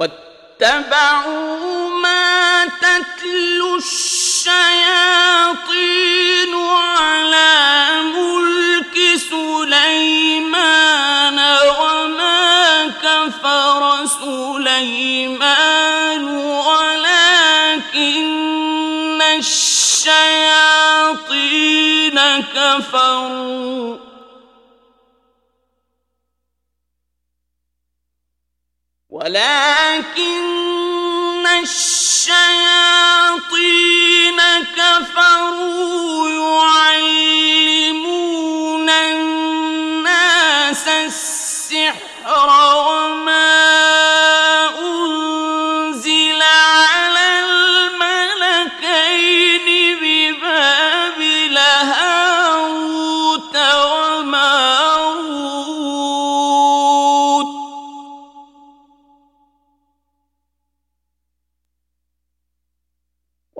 واتبعوا ما تتلو الشياطين على ملك سليمان وما كفر سليمان ولكن الشياطين كفروا. ولكن الشياطين كفروا يعلمون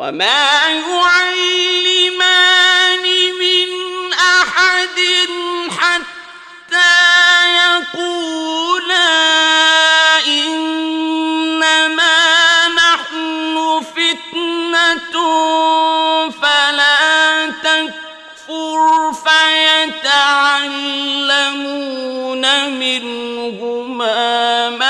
وما يعلمان من أحد حتى يقولا إنما نحن فتنة فلا تكفر فيتعلمون منهما ما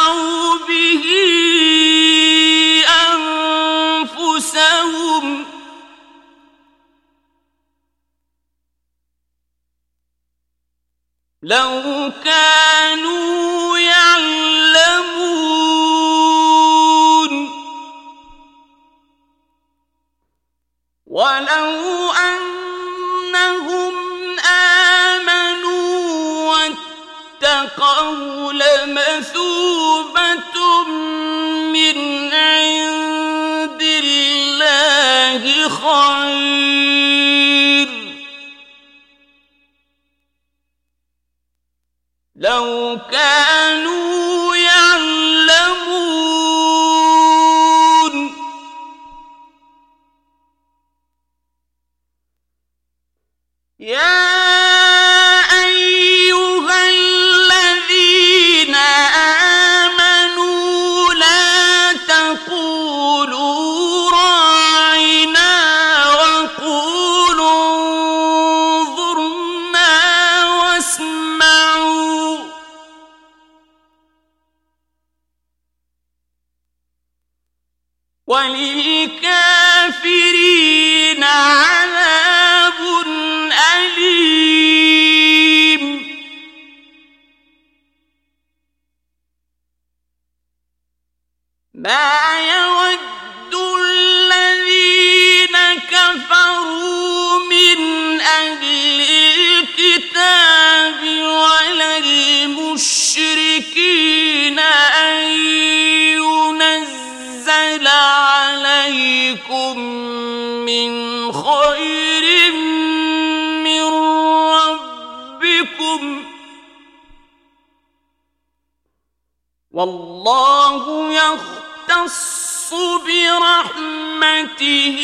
لو كانوا يعلمون. ولو أنهم آمنوا واتقوا لمثوبة لو كانوا يعلمون. يا وللكافرين عذاب أليم. ما من خير من ربكم. والله يختص برحمته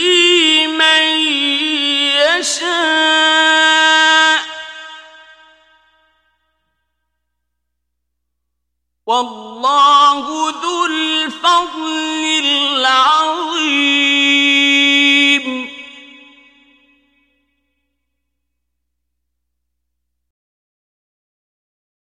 من يشاء. والله ذو الفضل